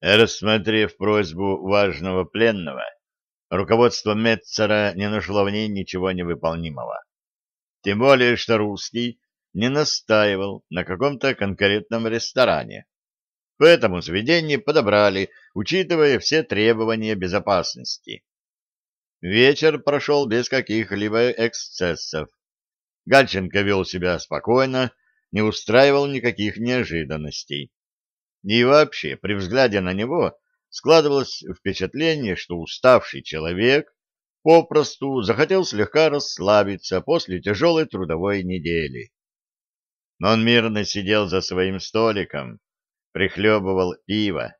Рассмотрев просьбу важного пленного, руководство Метцера не нашло в ней ничего невыполнимого. Тем более, что русский не настаивал на каком-то конкретном ресторане. Поэтому заведение подобрали, учитывая все требования безопасности. Вечер прошел без каких-либо эксцессов. Гальченко вел себя спокойно, не устраивал никаких неожиданностей. И вообще, при взгляде на него складывалось впечатление, что уставший человек попросту захотел слегка расслабиться после тяжелой трудовой недели. Но он мирно сидел за своим столиком, прихлебывал пиво,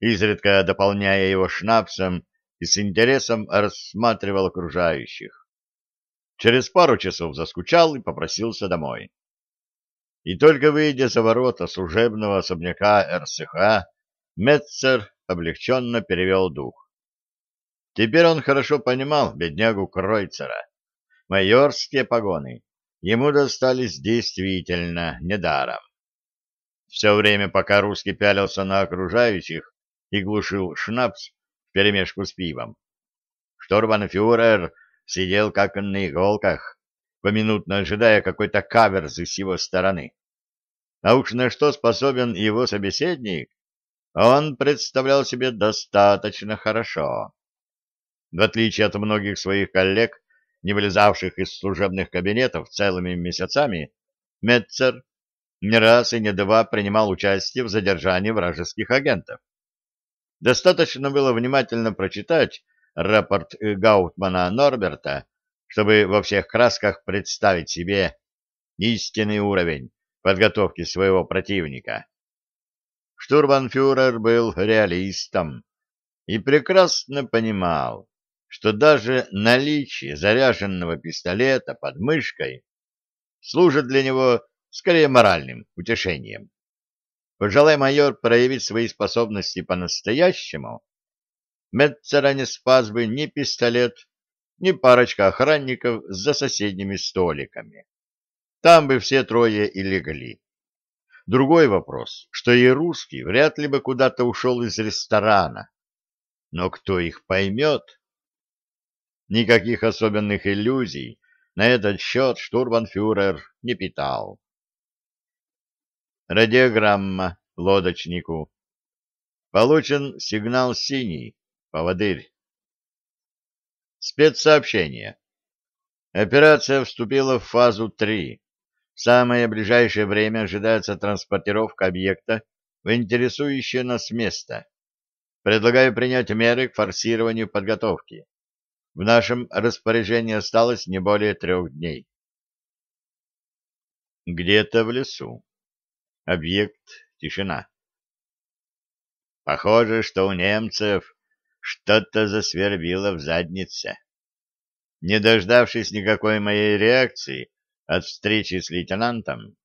изредка дополняя его шнапсом и с интересом рассматривал окружающих. Через пару часов заскучал и попросился домой. И только выйдя за ворота служебного особняка РСХ, Метцер облегченно перевел дух. Теперь он хорошо понимал беднягу Кройцера. Майорские погоны ему достались действительно недаром. Все время, пока русский пялился на окружающих и глушил шнапс вперемешку с пивом, штурманфюрер сидел как на иголках, поминутно ожидая какой-то каверзы с его стороны. А уж на что способен его собеседник, он представлял себе достаточно хорошо. В отличие от многих своих коллег, не вылезавших из служебных кабинетов целыми месяцами, Метцер не раз и не два принимал участие в задержании вражеских агентов. Достаточно было внимательно прочитать рапорт Гаутмана Норберта чтобы во всех красках представить себе истинный уровень подготовки своего противника. Штурманфюрер был реалистом и прекрасно понимал, что даже наличие заряженного пистолета под мышкой служит для него скорее моральным утешением. Пожелай майор проявить свои способности по-настоящему, Метцера не спас бы ни пистолет, ни парочка охранников за соседними столиками. Там бы все трое и легли. Другой вопрос, что и русский вряд ли бы куда-то ушел из ресторана. Но кто их поймет? Никаких особенных иллюзий на этот счет штурманфюрер не питал. Радиограмма лодочнику. Получен сигнал синий, поводырь. Спецсообщение. Операция вступила в фазу 3. В самое ближайшее время ожидается транспортировка объекта в интересующее нас место. Предлагаю принять меры к форсированию подготовки. В нашем распоряжении осталось не более трех дней. Где-то в лесу. Объект — тишина. Похоже, что у немцев что-то засвербило в заднице. Не дождавшись никакой моей реакции от встречи с лейтенантом,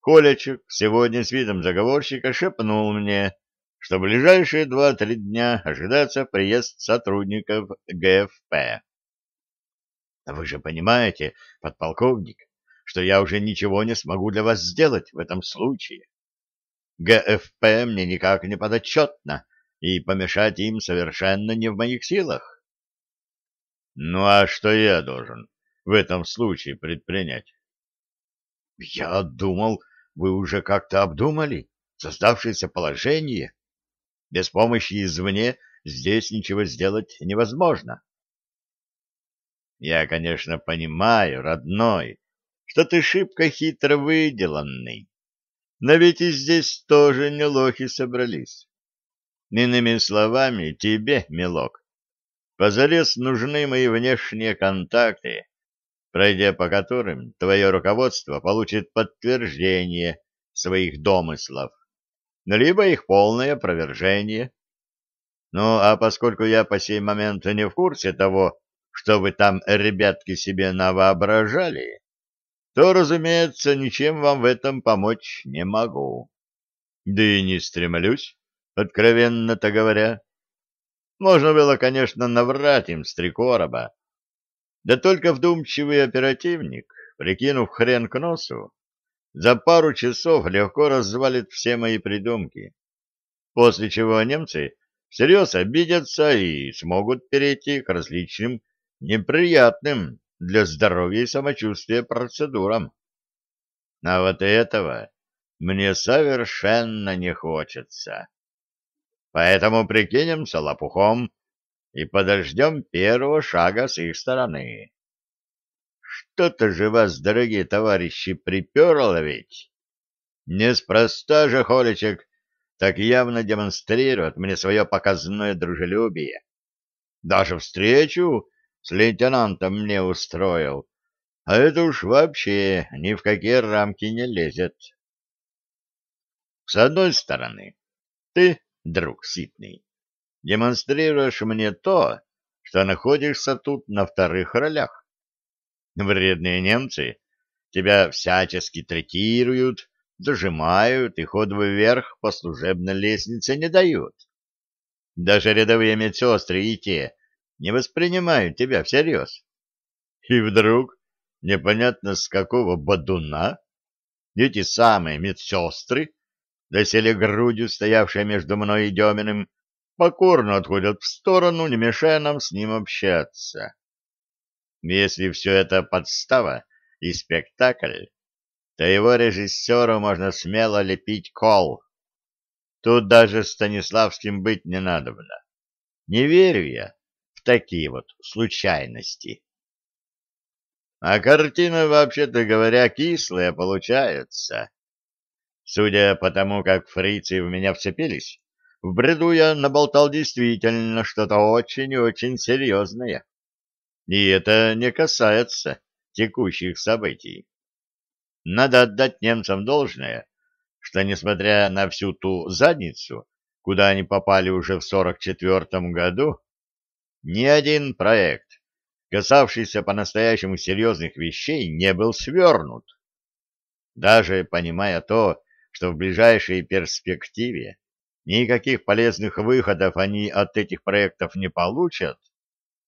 Колячек сегодня с видом заговорщика шепнул мне, что в ближайшие два-три дня ожидается приезд сотрудников ГФП. Вы же понимаете, подполковник, что я уже ничего не смогу для вас сделать в этом случае. ГФП мне никак не подотчетно, и помешать им совершенно не в моих силах. Ну а что я должен в этом случае предпринять? Я думал, вы уже как-то обдумали создавшееся положение. Без помощи извне здесь ничего сделать невозможно. Я, конечно, понимаю, родной, что ты шибко хитро выделанный, но ведь и здесь тоже не лохи собрались. Иными словами, тебе, милок, позарез нужны мои внешние контакты, пройдя по которым твое руководство получит подтверждение своих домыслов, либо их полное опровержение. Ну, а поскольку я по сей момент не в курсе того, что вы там, ребятки, себе навоображали, то, разумеется, ничем вам в этом помочь не могу. Да и не стремлюсь откровенно-то говоря. Можно было, конечно, наврать им с три короба. Да только вдумчивый оперативник, прикинув хрен к носу, за пару часов легко развалит все мои придумки. после чего немцы всерьез обидятся и смогут перейти к различным неприятным для здоровья и самочувствия процедурам. А вот этого мне совершенно не хочется. Поэтому прикинемся лопухом и подождем первого шага с их стороны. Что-то же вас, дорогие товарищи, приперло ведь. Неспроста же Холичек так явно демонстрирует мне свое показное дружелюбие. Даже встречу с лейтенантом мне устроил, а это уж вообще ни в какие рамки не лезет. С одной стороны, ты, друг Ситный, демонстрируешь мне то, что находишься тут на вторых ролях. Вредные немцы тебя всячески третируют, зажимают и ход вверх по служебной лестнице не дают. Даже рядовые медсестры и те не воспринимают тебя всерьез. И вдруг, непонятно с какого бодуна, эти самые медсестры, доселе грудью стоявшие между мной и Деминым, покорно отходят в сторону, не мешая нам с ним общаться. Если все это подстава и спектакль, то его режиссеру можно смело лепить кол. Тут даже Станиславским быть не надобно. Не верю я в такие вот случайности. А картина, вообще-то говоря, кислая получается. Судя по тому, как фрицы в меня вцепились, в бреду я наболтал действительно что-то очень и очень серьезное. И это не касается текущих событий. Надо отдать немцам должное, что, несмотря на всю ту задницу, куда они попали уже в 44-м году, ни один проект, касавшийся по-настоящему серьезных вещей, не был свернут. Даже понимая то, что в ближайшей перспективе никаких полезных выходов они от этих проектов не получат,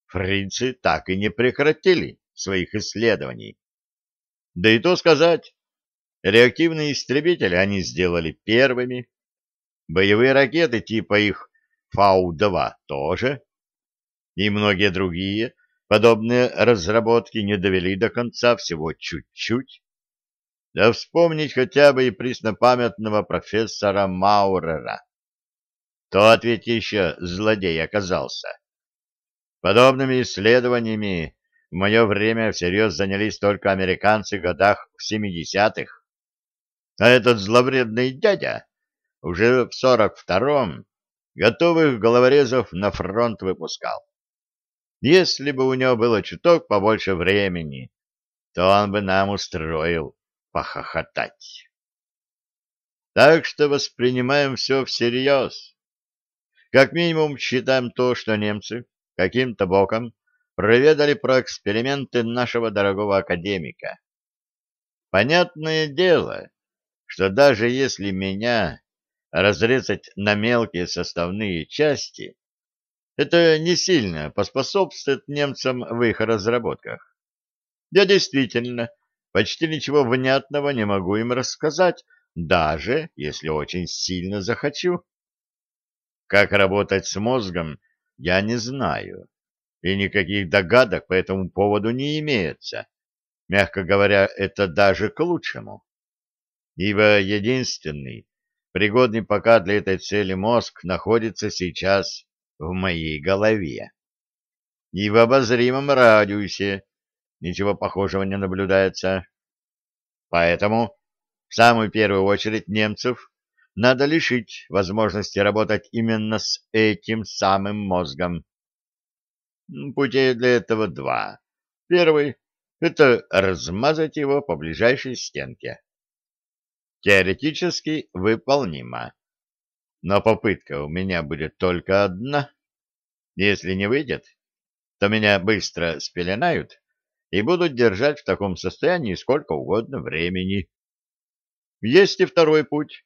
фрицы так и не прекратили своих исследований. Да и то сказать, реактивные истребители они сделали первыми, боевые ракеты типа их Фау-2 тоже, и многие другие подобные разработки не довели до конца всего чуть-чуть. Да вспомнить хотя бы и преснопамятного профессора Маурера. Тот ведь еще злодей оказался. Подобными исследованиями в мое время всерьез занялись только американцы в годах в 70-х. А этот зловредный дядя уже в 42-м готовых головорезов на фронт выпускал. Если бы у него было чуток побольше времени, то он бы нам устроил похохотать. Так что воспринимаем все всерьез. Как минимум считаем то, что немцы каким-то боком проведали про эксперименты нашего дорогого академика. Понятное дело, что даже если меня разрезать на мелкие составные части, это не сильно поспособствует немцам в их разработках. Я действительно почти ничего внятного не могу им рассказать, даже если очень сильно захочу. Как работать с мозгом, я не знаю и никаких догадок по этому поводу не имеется. Мягко говоря, это даже к лучшему. Ибо единственный, пригодный пока для этой цели мозг находится сейчас в моей голове. И в обозримом радиусе ничего похожего не наблюдается. Поэтому в самую первую очередь немцев надо лишить возможности работать именно с этим самым мозгом. Путей для этого два. Первый — это размазать его по ближайшей стенке. Теоретически выполнимо. Но попытка у меня будет только одна. Если не выйдет, то меня быстро спеленают и будут держать в таком состоянии сколько угодно времени. Есть и второй путь.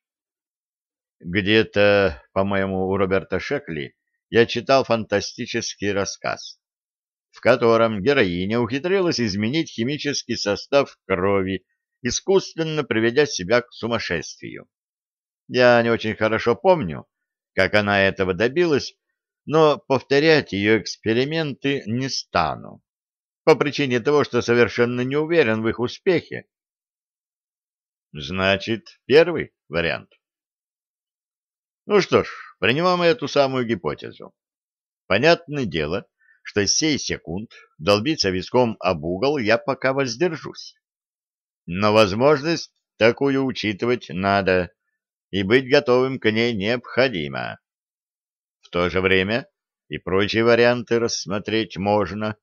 Где-то, по-моему, у Роберта Шекли я читал фантастический рассказ, в котором героиня ухитрилась изменить химический состав крови, искусственно приведя себя к сумасшествию. Я не очень хорошо помню, как она этого добилась, но повторять ее эксперименты не стану, по причине того, что совершенно не уверен в их успехе. Значит, первый вариант. Ну что ж, принимаем эту самую гипотезу. Понятное дело, что сей секунд долбиться виском об угол я пока воздержусь. Но возможность такую учитывать надо, и быть готовым к ней необходимо. В то же время и прочие варианты рассмотреть можно.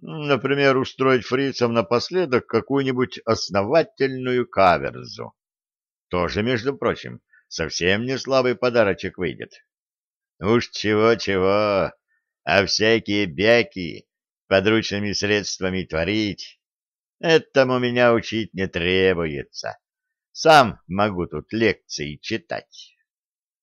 Например, устроить фрицам напоследок какую-нибудь основательную каверзу. Тоже, между прочим, совсем не слабый подарочек выйдет. Уж чего-чего, а всякие бяки подручными средствами творить, этому меня учить не требуется. Сам могу тут лекции читать.